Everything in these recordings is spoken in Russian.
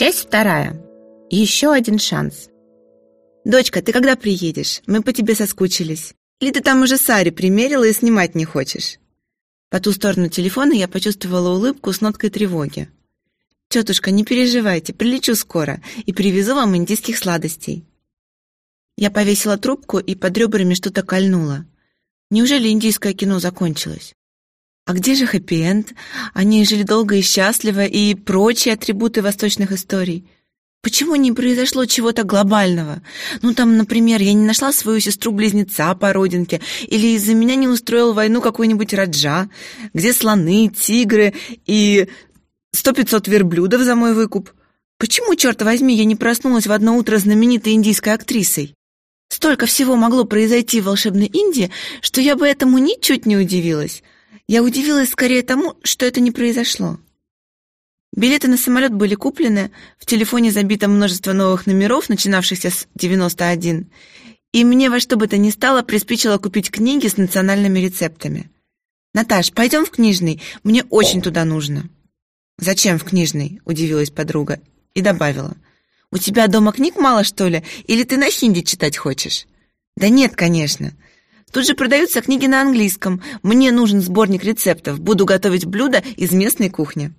Часть вторая. Еще один шанс. «Дочка, ты когда приедешь? Мы по тебе соскучились. Или ты там уже Саре примерила и снимать не хочешь?» По ту сторону телефона я почувствовала улыбку с ноткой тревоги. «Тетушка, не переживайте, прилечу скоро и привезу вам индийских сладостей». Я повесила трубку и под ребрами что-то кольнуло. Неужели индийское кино закончилось? А где же хэппи-энд? Они жили долго и счастливо, и прочие атрибуты восточных историй. Почему не произошло чего-то глобального? Ну, там, например, я не нашла свою сестру-близнеца по родинке, или из-за меня не устроил войну какой-нибудь Раджа, где слоны, тигры и сто пятьсот верблюдов за мой выкуп. Почему, черт возьми, я не проснулась в одно утро знаменитой индийской актрисой? Столько всего могло произойти в волшебной Индии, что я бы этому ничуть не удивилась. Я удивилась скорее тому, что это не произошло. Билеты на самолет были куплены, в телефоне забито множество новых номеров, начинавшихся с 91, и мне во что бы то ни стало приспичило купить книги с национальными рецептами. «Наташ, пойдем в книжный, мне очень туда нужно». «Зачем в книжный?» – удивилась подруга и добавила. «У тебя дома книг мало, что ли, или ты на хинди читать хочешь?» «Да нет, конечно. Тут же продаются книги на английском. Мне нужен сборник рецептов. Буду готовить блюда из местной кухни.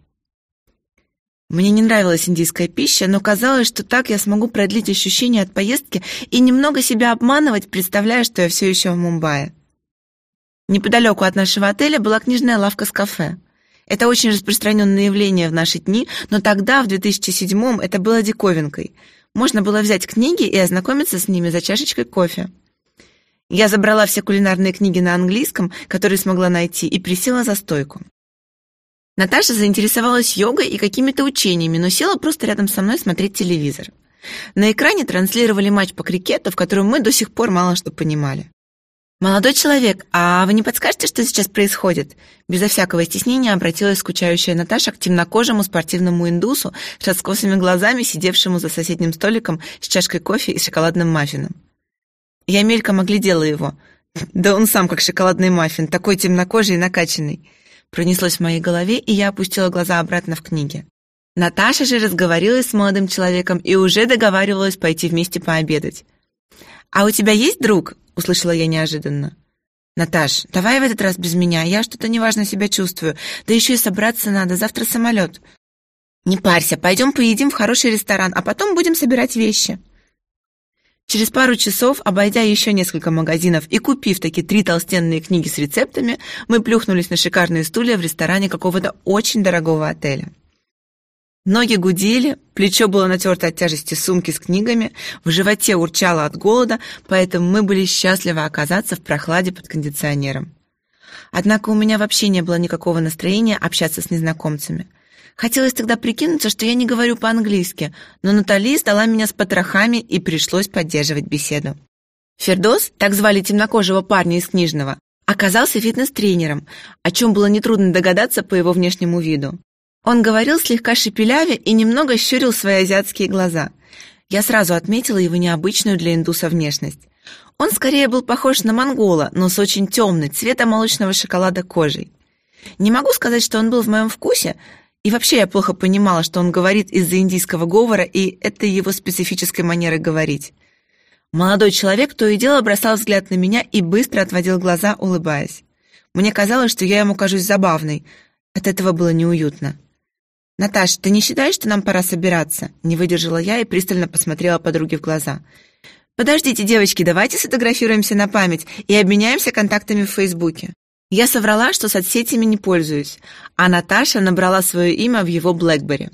Мне не нравилась индийская пища, но казалось, что так я смогу продлить ощущение от поездки и немного себя обманывать, представляя, что я все еще в Мумбаи. Неподалеку от нашего отеля была книжная лавка с кафе. Это очень распространенное явление в наши дни, но тогда, в 2007-м, это было диковинкой. Можно было взять книги и ознакомиться с ними за чашечкой кофе. Я забрала все кулинарные книги на английском, которые смогла найти, и присела за стойку. Наташа заинтересовалась йогой и какими-то учениями, но села просто рядом со мной смотреть телевизор. На экране транслировали матч по крикету, в котором мы до сих пор мало что понимали. «Молодой человек, а вы не подскажете, что сейчас происходит?» Безо всякого стеснения обратилась скучающая Наташа к темнокожему спортивному индусу с раскосыми глазами, сидевшему за соседним столиком с чашкой кофе и шоколадным маффином. Я мельком оглядела его. Да он сам как шоколадный маффин, такой темнокожий и накачанный. Пронеслось в моей голове, и я опустила глаза обратно в книги. Наташа же разговорилась с молодым человеком и уже договаривалась пойти вместе пообедать. «А у тебя есть друг?» — услышала я неожиданно. «Наташ, давай в этот раз без меня, я что-то неважно себя чувствую, да еще и собраться надо, завтра самолет». «Не парься, пойдем поедим в хороший ресторан, а потом будем собирать вещи». Через пару часов, обойдя еще несколько магазинов и купив такие три толстенные книги с рецептами, мы плюхнулись на шикарные стулья в ресторане какого-то очень дорогого отеля. Ноги гудели, плечо было натерто от тяжести сумки с книгами, в животе урчало от голода, поэтому мы были счастливы оказаться в прохладе под кондиционером. Однако у меня вообще не было никакого настроения общаться с незнакомцами – Хотелось тогда прикинуться, что я не говорю по-английски, но Натали сдала меня с потрохами и пришлось поддерживать беседу. Фердос, так звали темнокожего парня из книжного, оказался фитнес-тренером, о чем было нетрудно догадаться по его внешнему виду. Он говорил слегка шепеляве и немного щурил свои азиатские глаза. Я сразу отметила его необычную для индуса внешность. Он скорее был похож на монгола, но с очень темной, цвета молочного шоколада кожей. Не могу сказать, что он был в моем вкусе, и вообще я плохо понимала, что он говорит из-за индийского говора и этой его специфической манеры говорить. Молодой человек то и дело бросал взгляд на меня и быстро отводил глаза, улыбаясь. Мне казалось, что я ему кажусь забавной. От этого было неуютно. «Наташ, ты не считаешь, что нам пора собираться?» Не выдержала я и пристально посмотрела подруге в глаза. «Подождите, девочки, давайте сфотографируемся на память и обменяемся контактами в Фейсбуке». Я соврала, что соцсетями не пользуюсь, а Наташа набрала свое имя в его Блэкбери.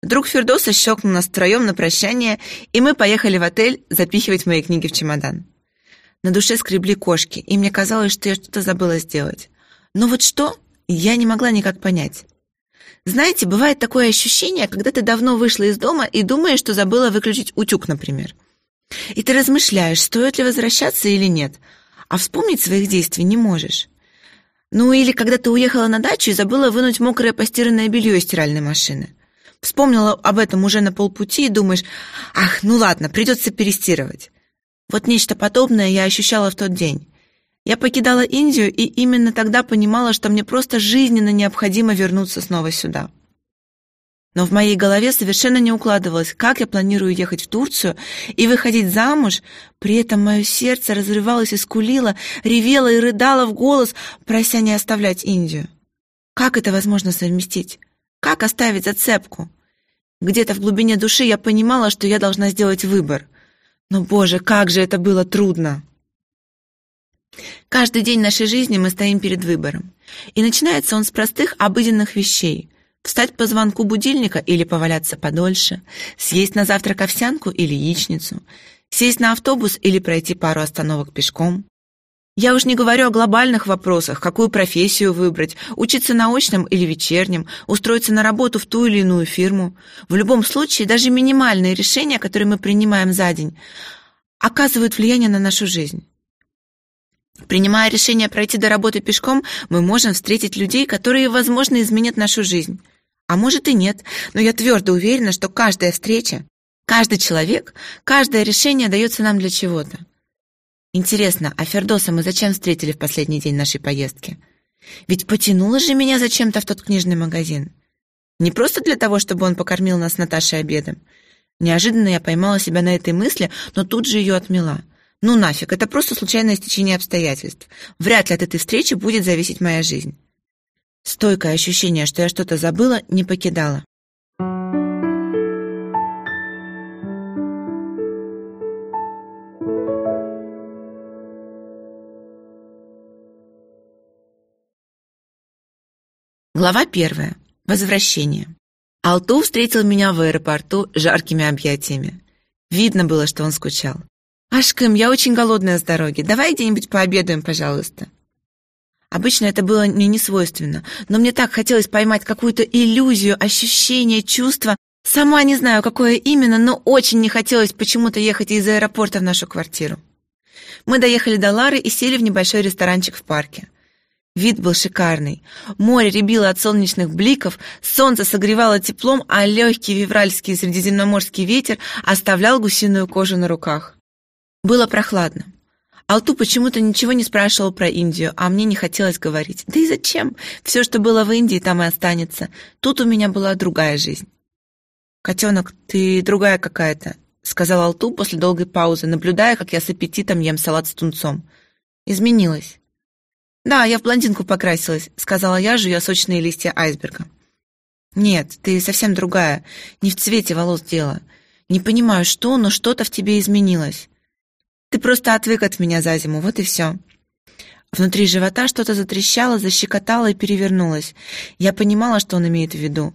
Друг Фердоса щелкнул нас втроем на прощание, и мы поехали в отель запихивать мои книги в чемодан. На душе скребли кошки, и мне казалось, что я что-то забыла сделать. Но вот что, я не могла никак понять. Знаете, бывает такое ощущение, когда ты давно вышла из дома и думаешь, что забыла выключить утюг, например. И ты размышляешь, стоит ли возвращаться или нет, а вспомнить своих действий не можешь. Ну или когда ты уехала на дачу и забыла вынуть мокрое постиранное белье из стиральной машины. Вспомнила об этом уже на полпути и думаешь, ах, ну ладно, придется перестирывать. Вот нечто подобное я ощущала в тот день. Я покидала Индию и именно тогда понимала, что мне просто жизненно необходимо вернуться снова сюда. Но в моей голове совершенно не укладывалось, как я планирую ехать в Турцию и выходить замуж. При этом мое сердце разрывалось и скулило, ревело и рыдало в голос, прося не оставлять Индию. Как это возможно совместить? Как оставить зацепку? Где-то в глубине души я понимала, что я должна сделать выбор. Но, боже, как же это было трудно! Каждый день нашей жизни мы стоим перед выбором. И начинается он с простых обыденных вещей. Встать по звонку будильника или поваляться подольше, съесть на завтрак овсянку или яичницу, сесть на автобус или пройти пару остановок пешком. Я уж не говорю о глобальных вопросах, какую профессию выбрать, учиться на очном или вечернем, устроиться на работу в ту или иную фирму. В любом случае, даже минимальные решения, которые мы принимаем за день, оказывают влияние на нашу жизнь. Принимая решение пройти до работы пешком, мы можем встретить людей, которые, возможно, изменят нашу жизнь. А может и нет, но я твердо уверена, что каждая встреча, каждый человек, каждое решение дается нам для чего-то. Интересно, а Фердоса мы зачем встретили в последний день нашей поездки? Ведь потянуло же меня зачем-то в тот книжный магазин. Не просто для того, чтобы он покормил нас с Наташей обедом. Неожиданно я поймала себя на этой мысли, но тут же ее отмела – ну нафиг, это просто случайное стечение обстоятельств. Вряд ли от этой встречи будет зависеть моя жизнь. Стойкое ощущение, что я что-то забыла, не покидало. Глава первая. Возвращение. Алту встретил меня в аэропорту жаркими объятиями. Видно было, что он скучал. «Ашкым, я очень голодная с дороги. Давай где-нибудь пообедаем, пожалуйста». Обычно это было мне не свойственно, но мне так хотелось поймать какую-то иллюзию, ощущение, чувство. Сама не знаю, какое именно, но очень не хотелось почему-то ехать из аэропорта в нашу квартиру. Мы доехали до Лары и сели в небольшой ресторанчик в парке. Вид был шикарный. Море рябило от солнечных бликов, солнце согревало теплом, а легкий вивральский средиземноморский ветер оставлял гусиную кожу на руках. Было прохладно. Алту почему-то ничего не спрашивал про Индию, а мне не хотелось говорить. Да и зачем? Все, что было в Индии, там и останется. Тут у меня была другая жизнь. «Котенок, ты другая какая-то», — сказал Алту после долгой паузы, наблюдая, как я с аппетитом ем салат с тунцом. «Изменилась». «Да, я в блондинку покрасилась», — сказала я, жуя сочные листья айсберга. «Нет, ты совсем другая. Не в цвете волос дело. Не понимаю, что, но что-то в тебе изменилось. Ты просто отвык от меня за зиму, вот и все». Внутри живота что-то затрещало, защекотало и перевернулось. Я понимала, что он имеет в виду.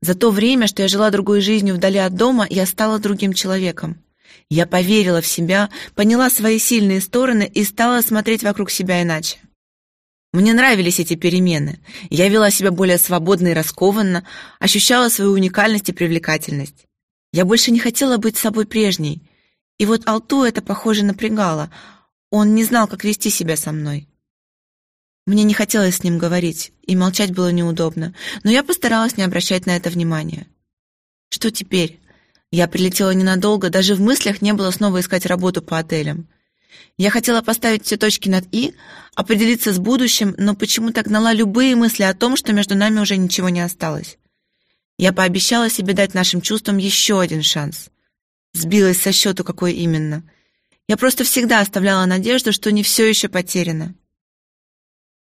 За то время, что я жила другой жизнью вдали от дома, я стала другим человеком. Я поверила в себя, поняла свои сильные стороны и стала смотреть вокруг себя иначе. Мне нравились эти перемены. Я вела себя более свободно и раскованно, ощущала свою уникальность и привлекательность. Я больше не хотела быть собой прежней. И вот Алту это, похоже, напрягало. Он не знал, как вести себя со мной. Мне не хотелось с ним говорить, и молчать было неудобно, но я постаралась не обращать на это внимания. Что теперь? Я прилетела ненадолго, даже в мыслях не было снова искать работу по отелям. Я хотела поставить все точки над «и», определиться с будущим, но почему-то гнала любые мысли о том, что между нами уже ничего не осталось. Я пообещала себе дать нашим чувствам еще один шанс — Сбилась со счету, какой именно. Я просто всегда оставляла надежду, что не все еще потеряно.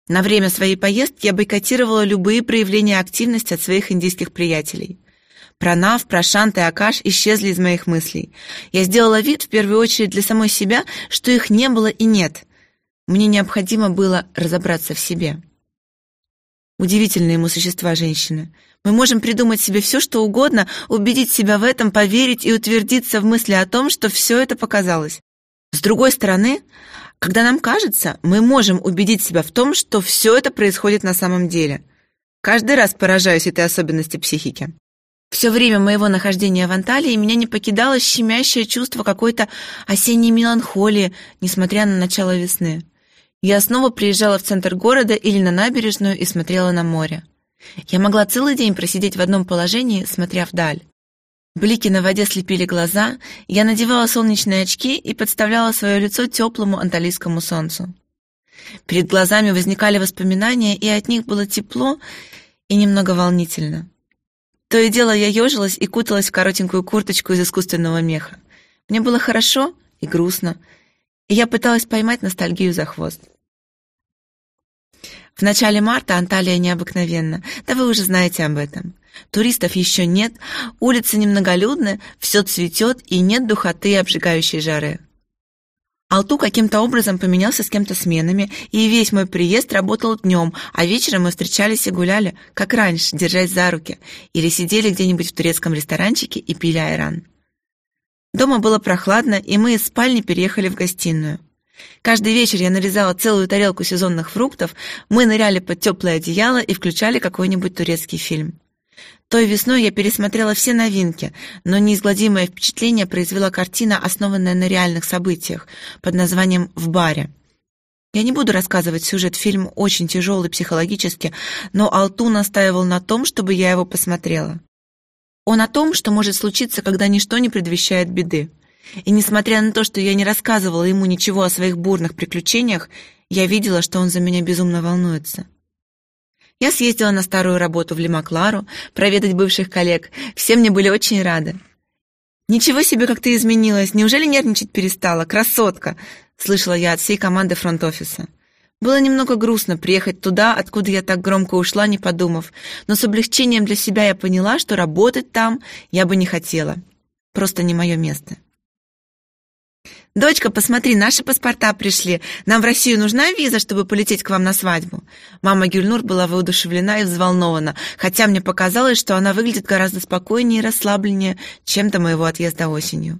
На время своей поездки я бойкотировала любые проявления активности от своих индийских приятелей. Пранав, Прошант и Акаш исчезли из моих мыслей. Я сделала вид, в первую очередь для самой себя, что их не было и нет. Мне необходимо было разобраться в себе. Удивительные ему существа женщины — мы можем придумать себе все, что угодно, убедить себя в этом, поверить и утвердиться в мысли о том, что все это показалось. С другой стороны, когда нам кажется, мы можем убедить себя в том, что все это происходит на самом деле. Каждый раз поражаюсь этой особенности психики. Все время моего нахождения в Анталии меня не покидало щемящее чувство какой-то осенней меланхолии, несмотря на начало весны. Я снова приезжала в центр города или на набережную и смотрела на море. Я могла целый день просидеть в одном положении, смотря вдаль. Блики на воде слепили глаза, я надевала солнечные очки и подставляла свое лицо теплому анталийскому солнцу. Перед глазами возникали воспоминания, и от них было тепло и немного волнительно. То и дело я ежилась и куталась в коротенькую курточку из искусственного меха. Мне было хорошо и грустно, я пыталась поймать ностальгию за хвост. В начале марта Анталия необыкновенна, да вы уже знаете об этом. Туристов еще нет, улицы немноголюдны, все цветет и нет духоты и обжигающей жары. Алту каким-то образом поменялся с кем-то сменами, и весь мой приезд работал днем, а вечером мы встречались и гуляли, как раньше, держась за руки, или сидели где-нибудь в турецком ресторанчике и пили айран. Дома было прохладно, и мы из спальни переехали в гостиную. Каждый вечер я нарезала целую тарелку сезонных фруктов, мы ныряли под теплое одеяло и включали какой-нибудь турецкий фильм. Той весной я пересмотрела все новинки, но неизгладимое впечатление произвела картина, основанная на реальных событиях, под названием «В баре». Я не буду рассказывать сюжет, фильм очень тяжелый психологически, но Алту настаивал на том, чтобы я его посмотрела. Он о том, что может случиться, когда ничто не предвещает беды. И несмотря на то, что я не рассказывала ему ничего о своих бурных приключениях, я видела, что он за меня безумно волнуется. Я съездила на старую работу в Лимаклару, проведать бывших коллег. Все мне были очень рады. «Ничего себе, как ты изменилась! Неужели нервничать перестала? Красотка!» Слышала я от всей команды фронт-офиса. Было немного грустно приехать туда, откуда я так громко ушла, не подумав, но с облегчением для себя я поняла, что работать там я бы не хотела. Просто не мое место. «Дочка, посмотри, наши паспорта пришли. Нам в Россию нужна виза, чтобы полететь к вам на свадьбу?» Мама Гюльнур была воодушевлена и взволнована, хотя мне показалось, что она выглядит гораздо спокойнее и расслабленнее, чем до моего отъезда осенью.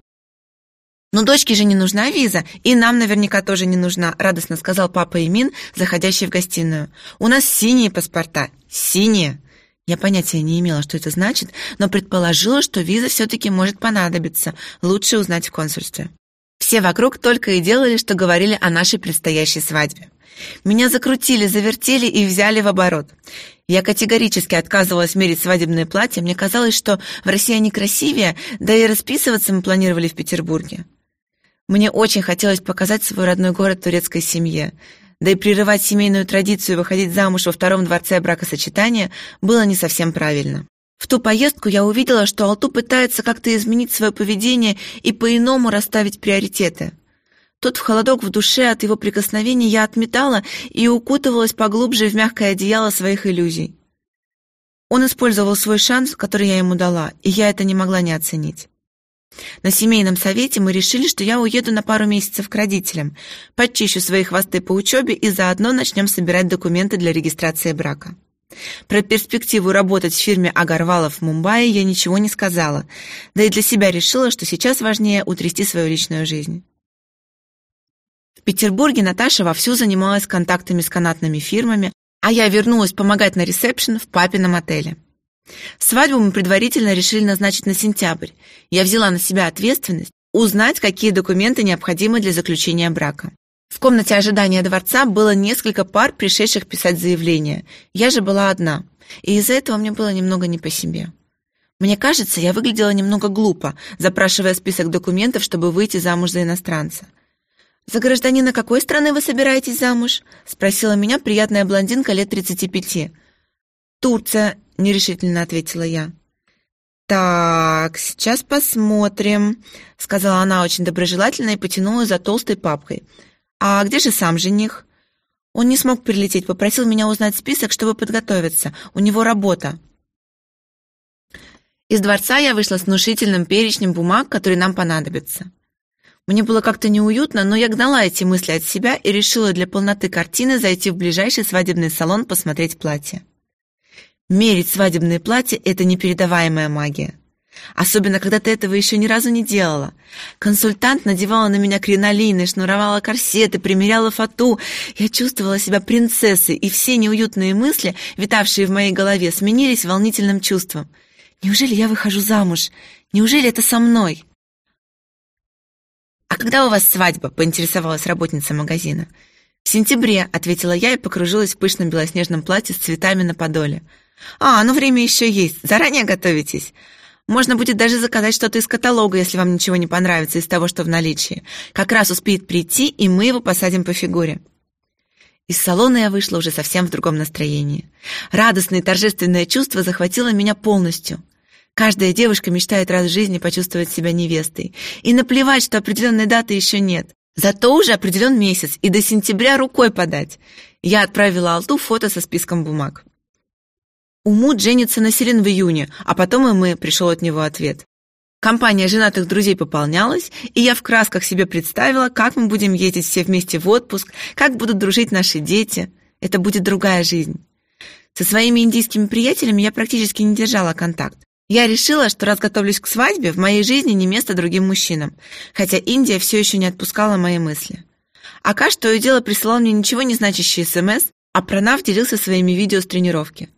«Ну, дочке же не нужна виза, и нам наверняка тоже не нужна», радостно сказал папа Имин, заходящий в гостиную. «У нас синие паспорта. Синие!» Я понятия не имела, что это значит, но предположила, что виза все-таки может понадобиться. Лучше узнать в консульстве. Все вокруг только и делали, что говорили о нашей предстоящей свадьбе. Меня закрутили, завертели и взяли в оборот. Я категорически отказывалась мерить свадебное платье. Мне казалось, что в России они красивее, да и расписываться мы планировали в Петербурге. Мне очень хотелось показать свой родной город турецкой семье. Да и прерывать семейную традицию выходить замуж во втором дворце бракосочетания было не совсем правильно. В ту поездку я увидела, что Алту пытается как-то изменить свое поведение и по-иному расставить приоритеты. Тот в холодок в душе от его прикосновений я отметала и укутывалась поглубже в мягкое одеяло своих иллюзий. Он использовал свой шанс, который я ему дала, и я это не могла не оценить. На семейном совете мы решили, что я уеду на пару месяцев к родителям, подчищу свои хвосты по учебе и заодно начнем собирать документы для регистрации брака. Про перспективу работать в фирме Агарвалов в Мумбаи я ничего не сказала, да и для себя решила, что сейчас важнее утрясти свою личную жизнь. В Петербурге Наташа вовсю занималась контактами с канатными фирмами, а я вернулась помогать на ресепшн в папином отеле. Свадьбу мы предварительно решили назначить на сентябрь. Я взяла на себя ответственность узнать, какие документы необходимы для заключения брака. В комнате ожидания дворца было несколько пар, пришедших писать заявление. Я же была одна, и из-за этого мне было немного не по себе. Мне кажется, я выглядела немного глупо, запрашивая список документов, чтобы выйти замуж за иностранца. «За гражданина какой страны вы собираетесь замуж?» — спросила меня приятная блондинка лет 35. «Турция», — нерешительно ответила я. «Так, сейчас посмотрим», — сказала она очень доброжелательно и потянула за толстой папкой — «А где же сам жених?» «Он не смог прилететь, попросил меня узнать список, чтобы подготовиться. У него работа». Из дворца я вышла с внушительным перечнем бумаг, которые нам понадобятся. Мне было как-то неуютно, но я гнала эти мысли от себя и решила для полноты картины зайти в ближайший свадебный салон посмотреть платье. Мерить свадебные платья — это непередаваемая магия. Особенно, когда ты этого еще ни разу не делала. Консультант надевала на меня кринолины, шнуровала корсеты, примеряла фату. Я чувствовала себя принцессой, и все неуютные мысли, витавшие в моей голове, сменились волнительным чувством. Неужели я выхожу замуж? Неужели это со мной? «А когда у вас свадьба?» — поинтересовалась работница магазина. «В сентябре», — ответила я и покружилась в пышном белоснежном платье с цветами на подоле. «А, ну время еще есть. Заранее готовитесь?» Можно будет даже заказать что-то из каталога, если вам ничего не понравится из того, что в наличии. Как раз успеет прийти, и мы его посадим по фигуре. Из салона я вышла уже совсем в другом настроении. Радостное и торжественное чувство захватило меня полностью. Каждая девушка мечтает раз в жизни почувствовать себя невестой. И наплевать, что определенной даты еще нет. Зато уже определен месяц, и до сентября рукой подать. Я отправила Алту фото со списком бумаг. Умут женится на Селин в июне, а потом и мы, пришел от него ответ. Компания женатых друзей пополнялась, и я в красках себе представила, как мы будем ездить все вместе в отпуск, как будут дружить наши дети. Это будет другая жизнь. Со своими индийскими приятелями я практически не держала контакт. Я решила, что раз готовлюсь к свадьбе, в моей жизни не место другим мужчинам, хотя Индия все еще не отпускала мои мысли. Акаш то и дело присылал мне ничего не значащие СМС, а Пранав делился своими видео с тренировки.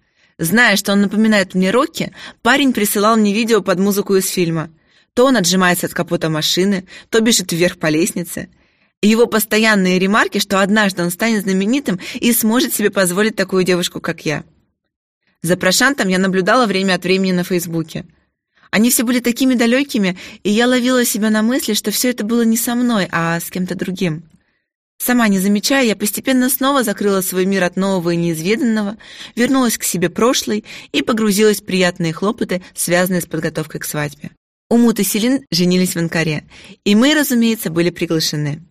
Зная, что он напоминает мне Рокки, парень присылал мне видео под музыку из фильма. То он отжимается от капота машины, то бежит вверх по лестнице. Его постоянные ремарки, что однажды он станет знаменитым и сможет себе позволить такую девушку, как я. За Прошантом я наблюдала время от времени на Фейсбуке. Они все были такими далекими, и я ловила себя на мысли, что все это было не со мной, а с кем-то другим. Сама не замечая, я постепенно снова закрыла свой мир от нового и неизведанного, вернулась к себе прошлой и погрузилась в приятные хлопоты, связанные с подготовкой к свадьбе. Умут и Селин женились в Анкаре, и мы, разумеется, были приглашены.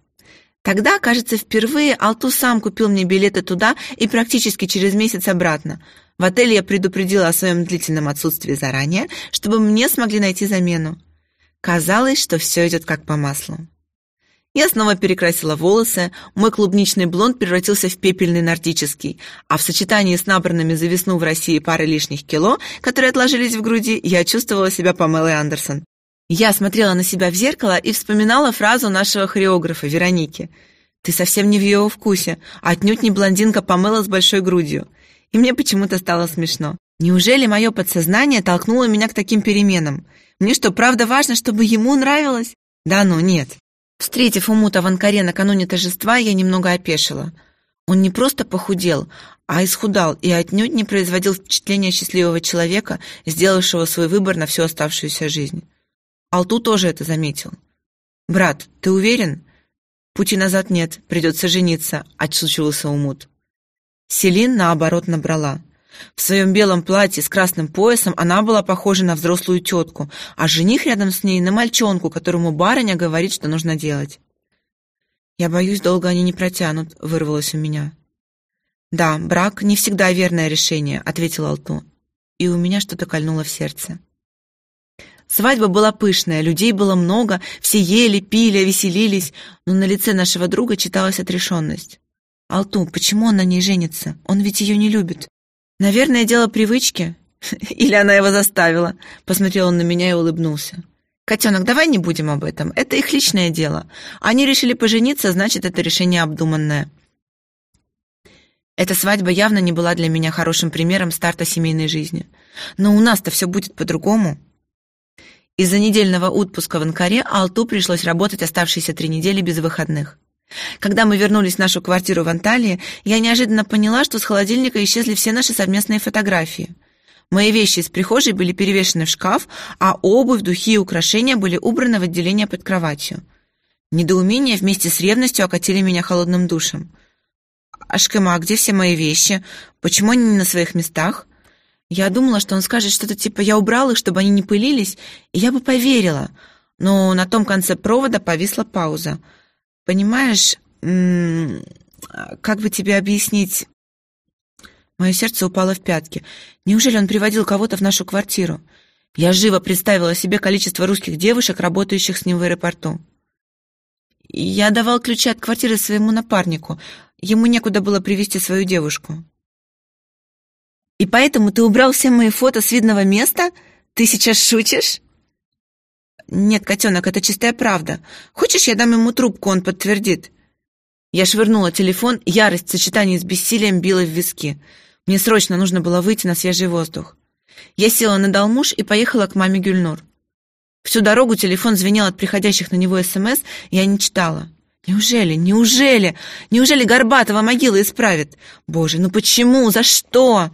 Тогда, кажется, впервые Алту сам купил мне билеты туда и практически через месяц обратно. В отеле я предупредила о своем длительном отсутствии заранее, чтобы мне смогли найти замену. Казалось, что все идет как по маслу. Я снова перекрасила волосы, мой клубничный блонд превратился в пепельный нордический, а в сочетании с набранными за весну в России парой лишних кило, которые отложились в груди, я чувствовала себя Памелой Андерсон. Я смотрела на себя в зеркало и вспоминала фразу нашего хореографа Вероники. «Ты совсем не в ее вкусе, отнюдь не блондинка Памела с большой грудью». И мне почему-то стало смешно. Неужели мое подсознание толкнуло меня к таким переменам? Мне что, правда важно, чтобы ему нравилось? Да ну, нет. Встретив Умута в Анкаре накануне торжества, я немного опешила. Он не просто похудел, а исхудал и отнюдь не производил впечатления счастливого человека, сделавшего свой выбор на всю оставшуюся жизнь. Алту тоже это заметил. «Брат, ты уверен?» «Пути назад нет, придется жениться», — отшучивался Умут. Селин, наоборот, набрала. В своем белом платье с красным поясом она была похожа на взрослую тетку, а жених рядом с ней на мальчонку, которому барыня говорит, что нужно делать. «Я боюсь, долго они не протянут», — вырвалось у меня. «Да, брак не всегда верное решение», — ответил Алту. И у меня что-то кольнуло в сердце. Свадьба была пышная, людей было много, все ели, пили, веселились, но на лице нашего друга читалась отрешенность. «Алту, почему он на ней женится? Он ведь ее не любит. «Наверное, дело привычки. Или она его заставила?» Посмотрел он на меня и улыбнулся. «Котенок, давай не будем об этом. Это их личное дело. Они решили пожениться, значит, это решение обдуманное». Эта свадьба явно не была для меня хорошим примером старта семейной жизни. Но у нас-то все будет по-другому. Из-за недельного отпуска в Анкаре Алту пришлось работать оставшиеся три недели без выходных. Когда мы вернулись в нашу квартиру в Анталии, я неожиданно поняла, что с холодильника исчезли все наши совместные фотографии. Мои вещи из прихожей были перевешены в шкаф, а обувь, духи и украшения были убраны в отделение под кроватью. Недоумение вместе с ревностью окатили меня холодным душем. «Ашкема, а где все мои вещи? Почему они не на своих местах?» Я думала, что он скажет что-то типа «я убрал их, чтобы они не пылились», и я бы поверила. Но на том конце провода повисла пауза — Понимаешь, как бы тебе объяснить... Мое сердце упало в пятки. Неужели он приводил кого-то в нашу квартиру? Я живо представила себе количество русских девушек, работающих с ним в аэропорту. Я давал ключи от квартиры своему напарнику. Ему некуда было привести свою девушку. «И поэтому ты убрал все мои фото с видного места? Ты сейчас шутишь?» «Нет, котенок, это чистая правда. Хочешь, я дам ему трубку, он подтвердит?» Я швырнула телефон, ярость в сочетании с бессилием била в виски. Мне срочно нужно было выйти на свежий воздух. Я села на долмуш и поехала к маме Гюльнур. Всю дорогу телефон звенел от приходящих на него СМС, я не читала. Неужели, неужели, неужели Горбатова могила исправит? Боже, ну почему, за что?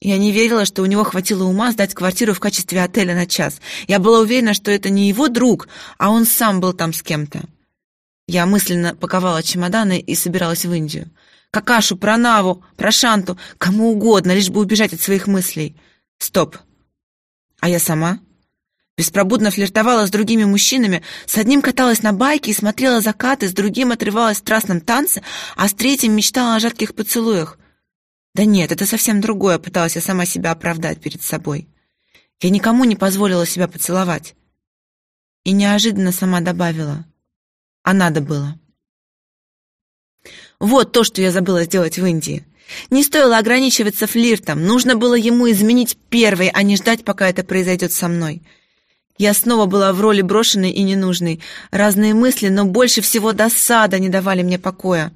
Я не верила, что у него хватило ума сдать квартиру в качестве отеля на час. Я была уверена, что это не его друг, а он сам был там с кем-то. Я мысленно паковала чемоданы и собиралась в Индию. Какашу, про Наву, про Шанту, кому угодно, лишь бы убежать от своих мыслей. Стоп. А я сама? Беспробудно флиртовала с другими мужчинами, с одним каталась на байке и смотрела закаты, с другим отрывалась в страстном танце, а с третьим мечтала о жарких поцелуях. Да нет, это совсем другое, пыталась я сама себя оправдать перед собой. Я никому не позволила себя поцеловать. И неожиданно сама добавила. А надо было. Вот то, что я забыла сделать в Индии. Не стоило ограничиваться флиртом, нужно было ему изменить первой, а не ждать, пока это произойдет со мной. Я снова была в роли брошенной и ненужной. Разные мысли, но больше всего досада не давали мне покоя.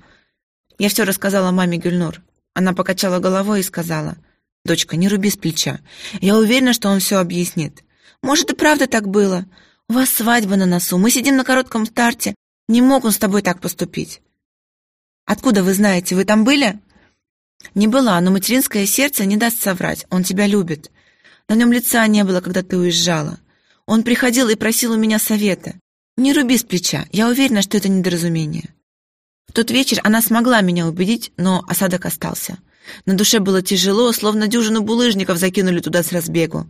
Я все рассказала маме Гюльнур. Она покачала головой и сказала, «Дочка, не руби с плеча. Я уверена, что он все объяснит. Может, и правда так было. У вас свадьба на носу, мы сидим на коротком старте. Не мог он с тобой так поступить». «Откуда вы знаете? Вы там были?» «Не была, но материнское сердце не даст соврать. Он тебя любит. На нем лица не было, когда ты уезжала. Он приходил и просил у меня совета. Не руби с плеча, я уверена, что это недоразумение. В тот вечер она смогла меня убедить, но осадок остался. На душе было тяжело, словно дюжину булыжников закинули туда с разбегу.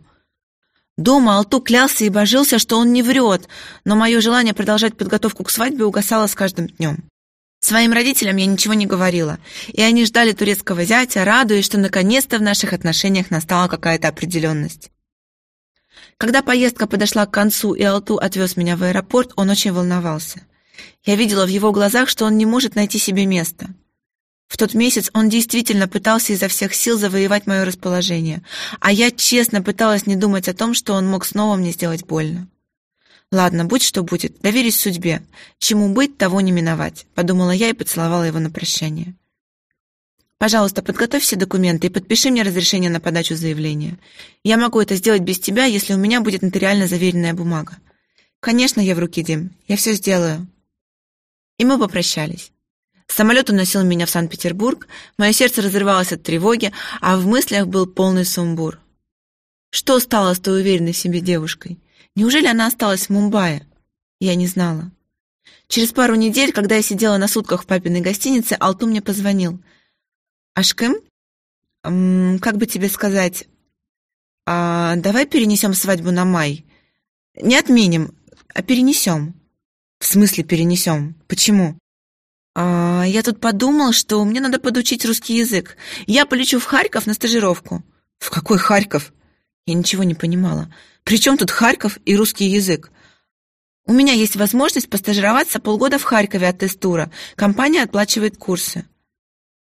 Дома Алту клялся и божился, что он не врет, но мое желание продолжать подготовку к свадьбе угасало с каждым днем. Своим родителям я ничего не говорила, и они ждали турецкого зятя, радуясь, что наконец-то в наших отношениях настала какая-то определенность. Когда поездка подошла к концу и Алту отвез меня в аэропорт, он очень волновался. Я видела в его глазах, что он не может найти себе места. В тот месяц он действительно пытался изо всех сил завоевать мое расположение, а я честно пыталась не думать о том, что он мог снова мне сделать больно. «Ладно, будь что будет, доверюсь судьбе. Чему быть, того не миновать», — подумала я и поцеловала его на прощание. Пожалуйста, подготовь все документы и подпиши мне разрешение на подачу заявления. Я могу это сделать без тебя, если у меня будет нотариально заверенная бумага. Конечно, я в руки, Дим. Я все сделаю. И мы попрощались. Самолет уносил меня в Санкт-Петербург, мое сердце разрывалось от тревоги, а в мыслях был полный сумбур. Что стало с той уверенной в себе девушкой? Неужели она осталась в Мумбаи? Я не знала. Через пару недель, когда я сидела на сутках в папиной гостинице, Алту мне позвонил — Ашкым, как бы тебе сказать, а, давай перенесем свадьбу на май. Не отменим, а перенесем. В смысле перенесем? Почему? А, я тут подумал, что мне надо подучить русский язык. Я полечу в Харьков на стажировку. В какой Харьков? Я ничего не понимала. При чем тут Харьков и русский язык? У меня есть возможность постажироваться полгода в Харькове от тестура. Компания оплачивает курсы.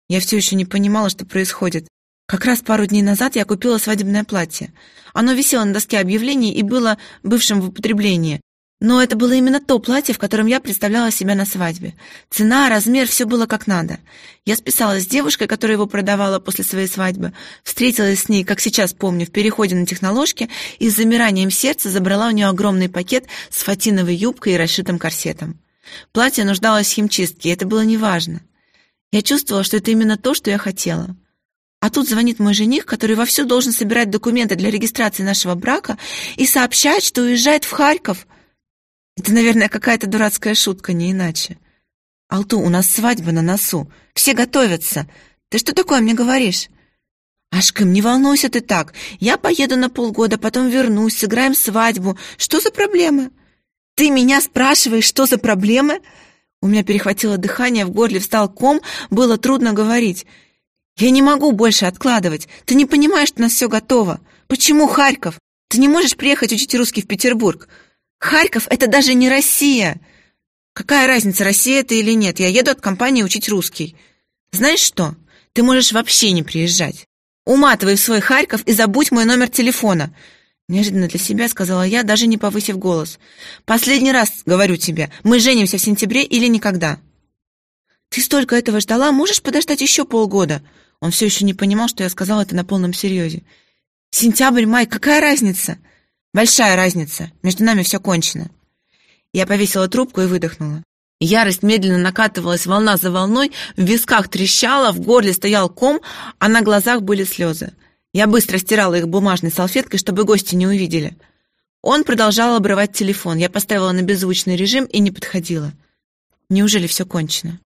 Я все еще не понимала, что происходит. Как раз пару дней назад я купила свадебное платье. Оно висело на доске объявлений и было бывшим в употреблении. Но это было именно то платье, в котором я представляла себя на свадьбе. Цена, размер, все было как надо. Я списалась с девушкой, которая его продавала после своей свадьбы, встретилась с ней, как сейчас помню, в переходе на техноложке и с замиранием сердца забрала у нее огромный пакет с фатиновой юбкой и расшитым корсетом. Платье нуждалось в химчистке, и это было неважно. Я чувствовала, что это именно то, что я хотела. А тут звонит мой жених, который вовсю должен собирать документы для регистрации нашего брака и сообщает, что уезжает в Харьков. Это, наверное, какая-то дурацкая шутка, не иначе. Алту, у нас свадьба на носу. Все готовятся. Ты что такое мне говоришь? Ашкым, не волнуйся ты так. Я поеду на полгода, потом вернусь, сыграем свадьбу. Что за проблемы? Ты меня спрашиваешь, что за проблемы? У меня перехватило дыхание, в горле встал ком, было трудно говорить. «Я не могу больше откладывать. Ты не понимаешь, что у нас все готово. Почему Харьков? Ты не можешь приехать учить русский в Петербург. Харьков — это даже не Россия. Какая разница, Россия это или нет? Я еду от компании учить русский. Знаешь что? Ты можешь вообще не приезжать. Уматывай в свой Харьков и забудь мой номер телефона. Неожиданно для себя сказала я, даже не повысив голос. «Последний раз, говорю тебе, мы женимся в сентябре или никогда». «Ты столько этого ждала, можешь подождать еще полгода?» Он все еще не понимал, что я сказала это на полном серьезе. «Сентябрь, май, какая разница?» «Большая разница. Между нами все кончено». Я повесила трубку и выдохнула. Ярость медленно накатывалась волна за волной, в висках трещала, в горле стоял ком, а на глазах были слезы. Я быстро стирала их бумажной салфеткой, чтобы гости не увидели. Он продолжал обрывать телефон. Я поставила на беззвучный режим и не подходила. Неужели все кончено?